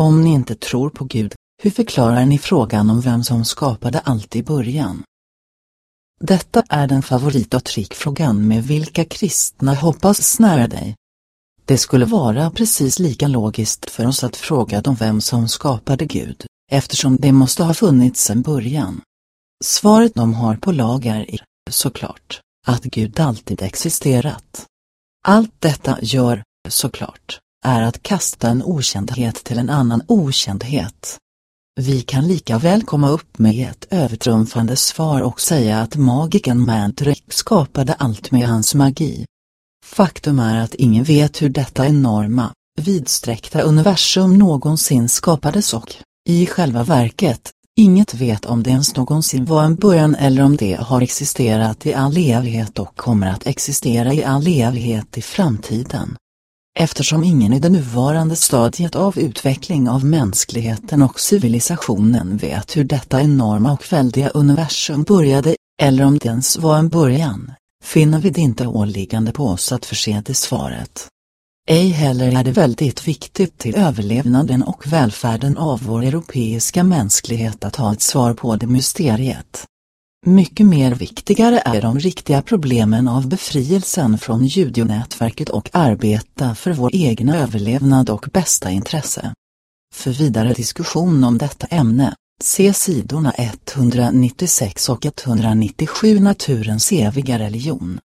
Om ni inte tror på Gud, hur förklarar ni frågan om vem som skapade allt i början? Detta är den favorit och trickfrågan med vilka kristna hoppas snära dig. Det skulle vara precis lika logiskt för oss att fråga dem vem som skapade Gud, eftersom det måste ha funnits sedan början. Svaret de har på lagar är, såklart, att Gud alltid existerat. Allt detta gör, såklart, är att kasta en okändhet till en annan okändhet. Vi kan lika väl komma upp med ett övertrumfande svar och säga att magiken Mantrick skapade allt med hans magi. Faktum är att ingen vet hur detta enorma, vidsträckta universum någonsin skapades och, i själva verket, inget vet om det ens någonsin var en början eller om det har existerat i all evighet och kommer att existera i all evighet i framtiden. Eftersom ingen i det nuvarande stadiet av utveckling av mänskligheten och civilisationen vet hur detta enorma och väldiga universum började, eller om det ens var en början, finner vi det inte åliggande på oss att förse det svaret. Ej heller är det väldigt viktigt till överlevnaden och välfärden av vår europeiska mänsklighet att ha ett svar på det mysteriet. Mycket mer viktigare är de riktiga problemen av befrielsen från judionätverket och arbeta för vår egna överlevnad och bästa intresse. För vidare diskussion om detta ämne, se sidorna 196 och 197 Naturens eviga religion.